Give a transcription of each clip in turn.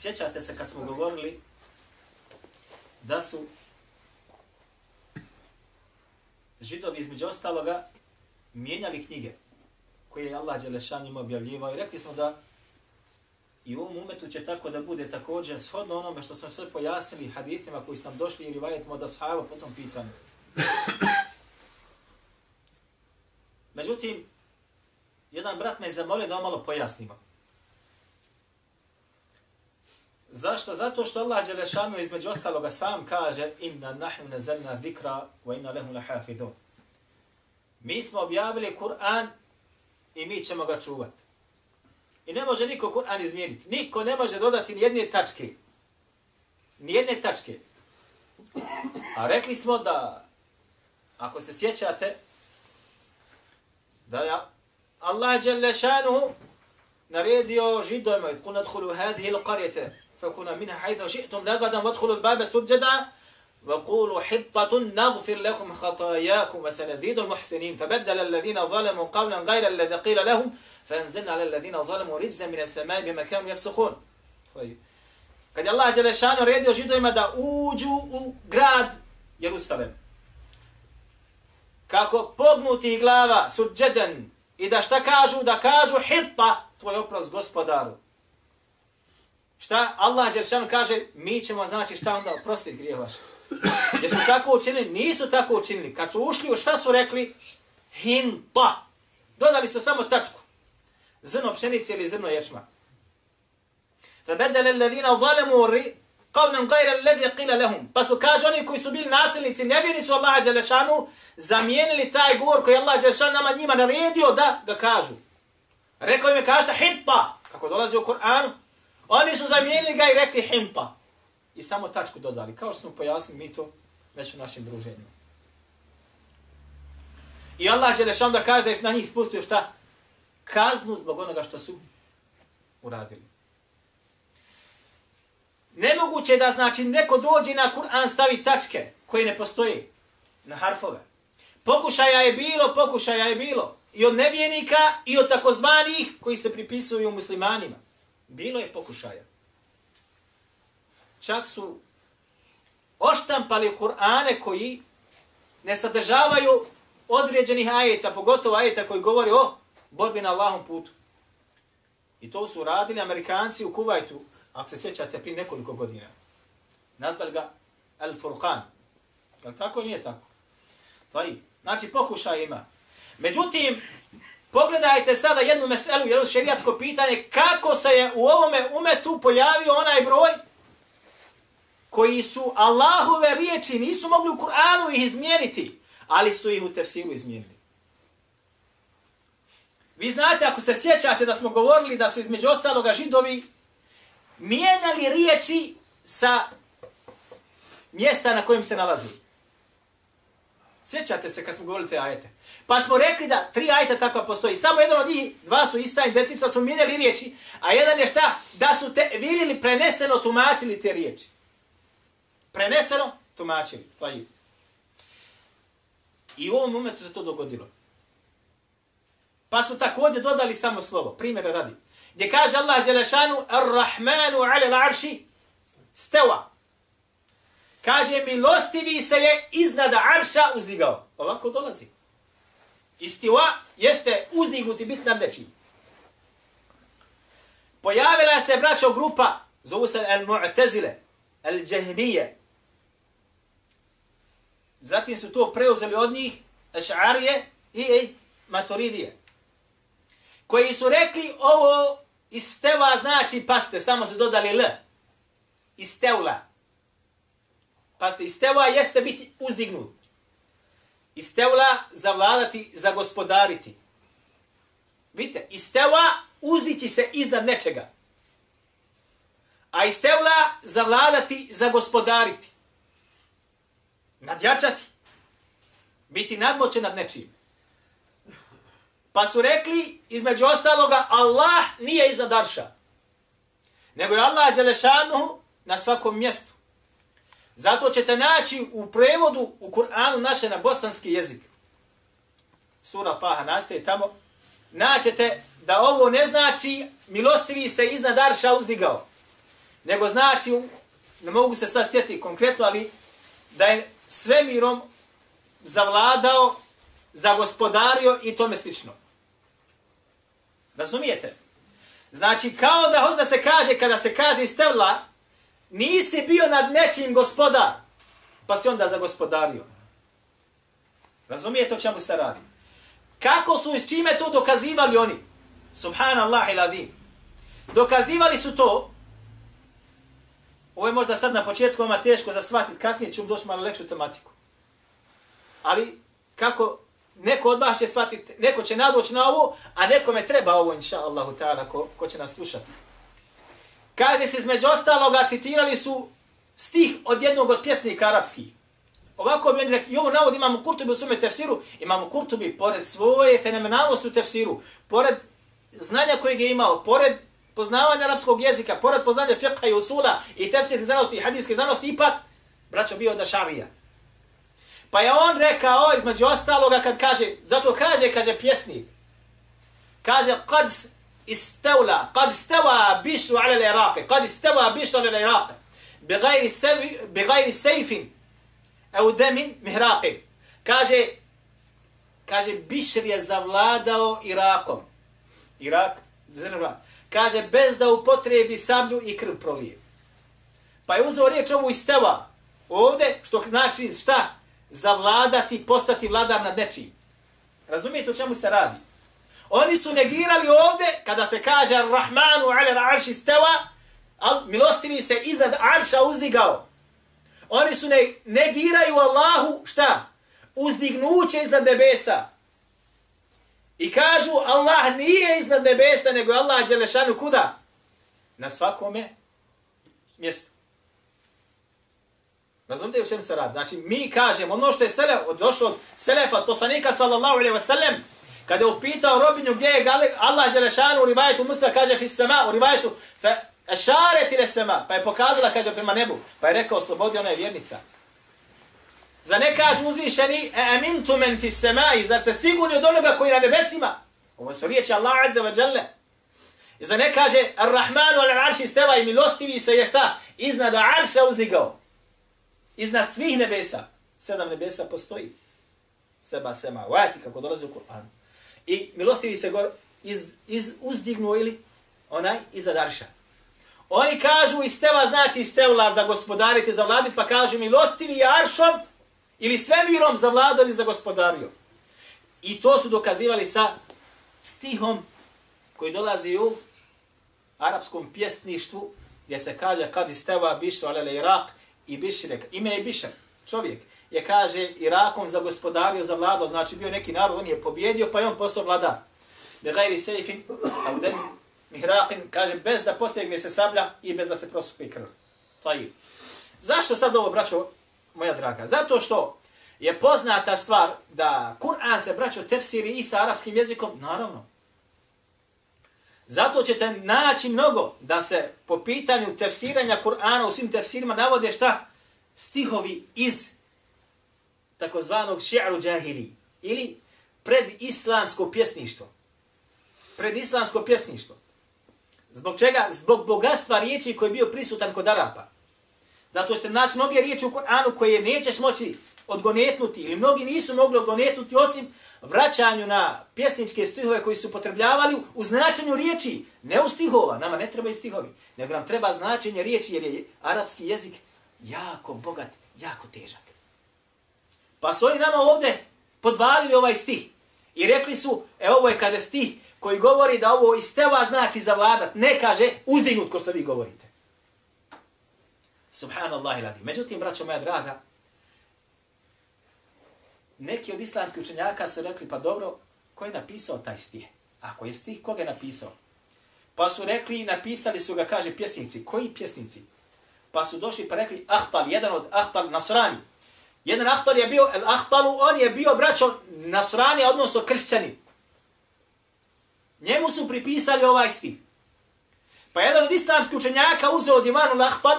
Sjećate se kad smo govorili da su židovi između ostaloga mijenjali knjige koje je Allah Đelešan im objavljivao i rekli smo da i u ovom umetu će tako da bude također shodno onome što smo sve pojasnili hadithima koji su nam došli i rivajetima od ashaba po tom pitanju. Međutim, jedan brat me je zamolio da malo pojasnimo. Zašto? Zato što Allah Đelešanu između ostaloga sam kaže inna nahnu nazalna zikra wa inna lehu lahafidun. Mi smo objavili Kur'an i mi ćemo ga čuvati. I ne može niko Kur'an izmijeniti. Niko ne može dodati ni jedne tačke. Ni jedne tačke. A rekli smo da, ako se sjećate, da je Allah Đelešanu naredio židojima, kun nadhulu hadhihi l-qarjete, فكنا منها حيث شئتم لغدا وادخلوا الباب سجدا وقولوا حطة نغفر لكم خطاياكم وسنزيد المحسنين. فبدل الذين ظلموا قولا غير الذي قيل لهم فأنزلنا على الذين ظلموا رجزا من السماء بما كانوا يفسقون. طيب. Kad je Allah Đelešanu redio židovima da uđu u grad Jerusalem, kako pognuti glava suđeden i da šta kažu? Da kažu hitta tvoj oprost gospodaru. Šta Allah Đeršanu kaže, mi ćemo znači šta onda oprostiti grijeh vaš. Jesu tako učinili? Nisu tako učinili. Kad su ušli, šta su rekli? Hinta. Dodali su samo tačku. Zrno pšenice ili zrno ječma. فبدل الذين ظلموا قولا غير الذي قيل لهم pa su kaže oni koji su bili nasilnici nevjerni su Allah dželle šanu zamijenili taj govor koji Allah dželle šanu nama njima naredio da ga kažu rekao im je kažete hitta kako dolazi u Kur'anu Oni su zamijenili ga i rekli himpa. I samo tačku dodali. Kao što smo pojasnili mi to već u našim druženjima. I Allah će rešam da kaže da je na njih spustio šta? Kaznu zbog onoga što su uradili. Nemoguće da znači neko dođe na Kur'an stavi tačke koje ne postoje na harfove. Pokušaja je bilo, pokušaja je bilo. I od nevjenika i od takozvanih koji se pripisuju muslimanima. Bilo je pokušaja. Čak su oštampali Kur'ane koji ne sadržavaju određenih ajeta, pogotovo ajeta koji govori o borbi na Allahom putu. I to su radili Amerikanci u Kuvajtu, ako se sjećate, prije nekoliko godina. Nazvali ga Al-Furqan. Je tako nije tako? Taj. Znači, pokušaj ima. Međutim, Pogledajte sada jednu meselu, jedno šerijatsko pitanje, kako se je u ovome umetu pojavio onaj broj koji su Allahove riječi, nisu mogli u Kur'anu ih izmijeniti, ali su ih u tefsiru izmijenili. Vi znate, ako se sjećate da smo govorili da su između ostaloga židovi mijenjali riječi sa mjesta na kojem se nalazi. Sjećate se kad smo govorili te ajete. Pa smo rekli da tri ajeta takva postoji. Samo jedan od njih, dva su ista identična, su mijenjali riječi. A jedan je šta? Da su te vidjeli preneseno tumačili te riječi. Preneseno tumačili. To je. I u ovom momentu se to dogodilo. Pa su također dodali samo slovo. Primjera radi. Gdje kaže Allah Đelešanu Ar-Rahmanu ala l'arši steva. Kaže, milostivi se je iznad arša uzdigao. Ovako dolazi. Istiva jeste uzdignuti bit nad nečim. Pojavila se braćo grupa, zovu se Al-Mu'tazile, Al-Jahmije. Zatim su to preuzeli od njih, Aš'arije i Maturidije. Koji su rekli ovo isteva znači paste, samo su dodali L. Istevla. Pazite, isteva jeste biti uzdignut. Istevla zavladati, zagospodariti. Vidite, isteva uzići se iznad nečega. A istevla zavladati, zagospodariti. Nadjačati. Biti nadmoćen nad nečim. Pa su rekli, između ostaloga, Allah nije iza darša. Nego je Allah Đelešanu na svakom mjestu. Zato ćete naći u prevodu u Kur'anu naše na bosanski jezik. Sura Taha nastaje tamo. Naćete da ovo ne znači milostivi se iznad Arša uzdigao. nego znači, ne mogu se sad sjetiti konkretno, ali da je svemirom zavladao, zagospodario i tome slično. Razumijete? Znači, kao da hoće da se kaže, kada se kaže iz tevla, nisi bio nad nečim gospodar, pa si onda zagospodario. Razumijete o čemu se radi? Kako su i s čime to dokazivali oni? Subhanallah ila. Dokazivali su to, ovo je možda sad na početku vama teško za shvatiti, kasnije ću doći malo lekšu tematiku. Ali kako neko od vas će shvatiti, neko će nadoći na ovo, a nekome treba ovo, inša Allahu ta'ala, ko, ko će nas slušati. Kaže se, između ostaloga, citirali su stih od jednog od pjesnika arapskih. Ovako bi oni rekli, i ovo navod imamo Kurtubi u svome tefsiru, imamo Kurtubi pored svoje fenomenalnosti u tefsiru, pored znanja kojeg je imao, pored poznavanja arapskog jezika, pored poznanja fiqha i usula i tefsirke znanosti i hadijske znanosti, ipak, braćo, bio da šarija. Pa je on rekao, između ostaloga, kad kaže, zato kaže, kaže pjesnik, kaže, kad istevla, kad isteva bišu ala l-Iraqe, kad isteva bišu ala l-Iraqe, bi gajri sejfin, au demin mihraqin. Kaže, kaže, Bišr je zavladao Irakom. Irak, zrva. Kaže, bez da upotrebi sablju i krv prolije. Pa je uzeo riječ ovu isteva. Ovde, što znači šta? Zavladati, postati vladar nad nečim. Razumijete o čemu se radi? Oni su negirali ovde, kada se kaže Ar-Rahmanu ala arši steva, al milostivi se iznad arša uzdigao. Oni su ne, negiraju Allahu, šta? Uzdignuće iznad nebesa. I kažu, Allah nije iznad nebesa, nego Allah Đelešanu kuda? Na svakome mjestu. Razumite u čem se radi? Znači, mi kažemo, ono što je selef, došlo od selefa, od poslanika, sallallahu alaihi wa sallam, kada je upitao robinju gdje je Allah Đelešanu u rivajetu musla, kaže, fi sama, u rivajetu, fe, šare ile sema, pa je pokazala, kaže, prema nebu, pa je rekao, slobodi, ona je vjernica. Za ne kažu uzvišeni, e amintu men fi semai, zar se sigurni od onoga koji na nebesima? Ovo su riječi Allah azza wa jalla. I za ne kaže, ar-Rahmanu al arši steva i milostivi se je šta? Iznad arša uzdigao. Iznad svih nebesa. Sedam nebesa postoji. Seba sema. Vajati kako dolazi u Kur'anu. I milostivi se gor iz, iz, uzdignuo ili onaj iza darša. Oni kažu isteva znači istevla za gospodariti, za vladit, pa kažu milostivi aršom ili svemirom za vladali za gospodario. I to su dokazivali sa stihom koji dolazi u arapskom pjesništvu gdje se kaže kad isteva bišu alele Irak i bišrek. Ime je bišar, čovjek. Je kaže Irakom za gospodario, za vlado, znači bio neki narod, on je pobjedio, pa je on postao vladar. Be gajri sejfin, a u mihraqin, kaže, bez da potegne se sablja i bez da se prosupi krv. To je. Zašto sad ovo, braćo, moja draga? Zato što je poznata stvar da Kur'an se, braćo, tefsiri i sa arapskim jezikom, naravno. Zato ćete naći mnogo da se po pitanju tefsiranja Kur'ana u svim tefsirima navode šta? Stihovi iz takozvanog ši'ru džahili ili predislamsko pjesništvo. Predislamsko pjesništvo. Zbog čega? Zbog bogatstva riječi koji je bio prisutan kod Arapa. Zato što naći mnoge riječi u Kur'anu koje nećeš moći odgonetnuti, ili mnogi nisu mogli odgonetnuti osim vraćanju na pjesničke stihove koji su potrebljavali u značenju riječi, ne u stihova, nama ne trebaju stihovi, nego nam treba značenje riječi jer je arapski jezik jako bogat, jako težak. Pa su oni nama ovdje podvalili ovaj stih i rekli su, e ovo je kaže stih koji govori da ovo iz teba znači zavladat, ne kaže uzdignut ko što vi govorite. Subhanallah iladi. Međutim, braćo moja draga, neki od islamskih učenjaka su rekli, pa dobro, ko je napisao taj stih? Ako je stih, koga je napisao? Pa su rekli, napisali su ga, kaže, pjesnici. Koji pjesnici? Pa su došli pa rekli, Ahtal, jedan od Ahtal Nasrani. Jedan Ahtal je bio, el Ahtalu, on je bio braćo Nasrani, odnosno kršćani. Njemu su pripisali ovaj stih. Pa jedan od islamskih učenjaka uzeo od divanu Lahtan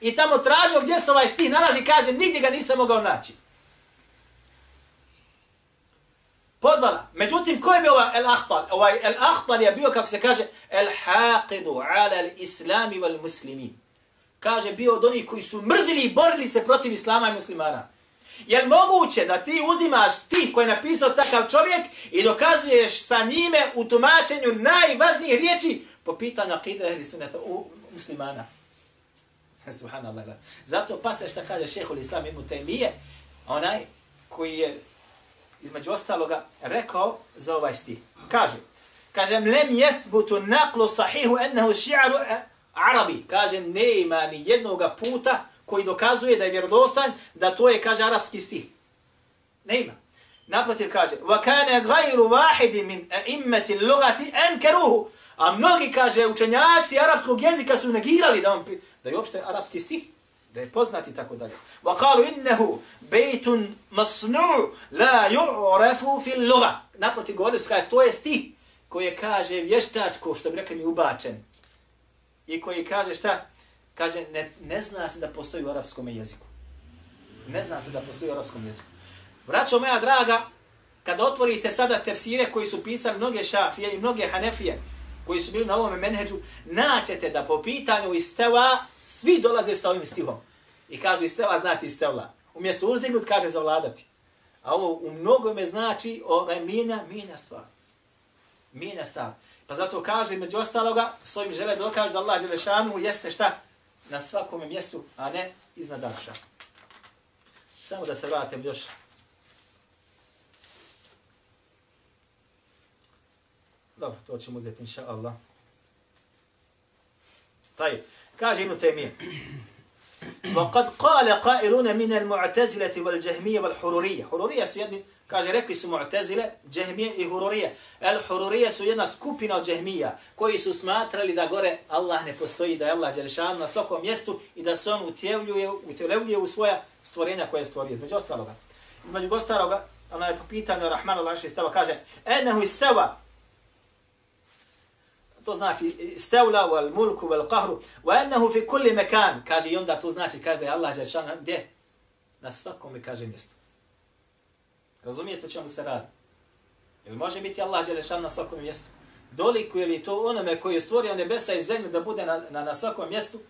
i tamo tražio gdje se ovaj stih nalazi, kaže, nigdje ga nisam mogao naći. podvala. Međutim, ko je bio ovaj el-ahtal? Ovaj el-ahtal je bio, kako se kaže, el-haqidu ala al-islami wal muslimin kaže, bio od onih koji su mrzili i borili se protiv islama i muslimana. Je li moguće da ti uzimaš stih koji je napisao takav čovjek i dokazuješ sa njime u tumačenju najvažnijih riječi po pitanju akide ili suneta u muslimana? Subhanallah. Zato pasne šta kaže šehol islam ibn Taymiye, onaj koji je između ostaloga rekao za ovaj stih. Kaže, kaže, lem jethbutu naqlu sahihu ennehu ši'aru arabi. Kaže, ne ima ni jednoga puta koji dokazuje da je vjerodostan, da to je, kaže, arapski stih. Ne ima. Naprotiv kaže, wa kana ghayru مِنْ min a'immati al-lughati ankaruhu. A mnogi kaže učenjaci arapskog jezika su negirali da on da je uopšte arapski stih, da je poznati i tako dalje. Wa qalu innahu baytun لَا la فِي fi lugha." Naprotiv govori su kaže, to je stih koji kaže vještačko, što bi rekli mi ubačen. I koji kaže šta? Kaže, ne, ne zna se da postoji u arapskom jeziku. Ne zna se da postoji u arapskom jeziku. Braćo moja draga, kada otvorite sada tefsire koji su pisali mnoge šafije i mnoge hanefije, koji su bili na ovome menheđu, naćete da po pitanju isteva svi dolaze sa ovim stihom. I kažu isteva znači istevla. Umjesto uzdignut kaže zavladati. A ovo u mnogome znači ovaj, mijenja, mijenja stvar. Mijenja stvar. Pa zato kaže, među ostaloga, s ovim žele dokaže da Allah Đelešanu jeste šta? Na svakom mjestu, a ne iznad Arša. Samo da se vratim još Dobro, to ćemo uzeti, inša Allah. Taj, kaže Ibn Temije, وقد قال قائلون من المعتزلة والجهمية والحرورية. حرورية su jedni, kaže, rekli su mu'tazile, džehmije i hururije. El hururije su jedna skupina od džehmija, koji su smatrali da gore Allah ne postoji, da je Allah Đelešan na svakom mjestu i da se on utjevljuje, utjevljuje u svoja stvorenja koje je stvorio. Između ostaloga. Između ostaloga, ona je po pitanju Rahmanu Allah stava, kaže, enehu istava, to znači stevla wal mulku wal qahru wa annahu fi kulli makan. Kaže i onda to znači kaže da je Allah dželle gdje? Na svakom kaže mjestu. Razumijete o čemu se radi? Jel može biti Allah dželle na svakom mjestu? Doliku je li to onome koji je stvorio nebesa i zemlju da bude na, na, na svakom mjestu?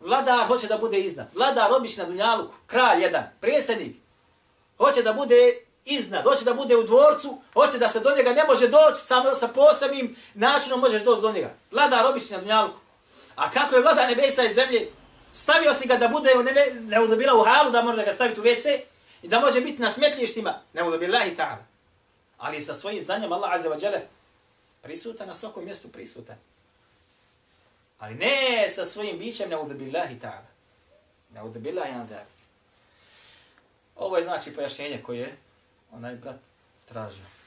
Vladar hoće da bude iznad. Vladar obična na dunjaluku kralj jedan predsjednik. Hoće da bude iznad, hoće da bude u dvorcu, hoće da se do njega ne može doći, samo sa posebnim načinom možeš doći do njega. Vladar obični na dunjalku. A kako je vlada nebesa i zemlje, stavio si ga da bude u nebe, ne udobila u halu, da može da ga staviti u WC i da može biti na smetlištima, ne udobila i ta'ala. Ali sa svojim znanjem Allah Azza wa Jale prisutan na svakom mjestu prisutan. Ali ne sa svojim bićem, ne udobila i ta'ala. Ne udobila i Ovo je znači pojašnjenje koje onaj brat tražio.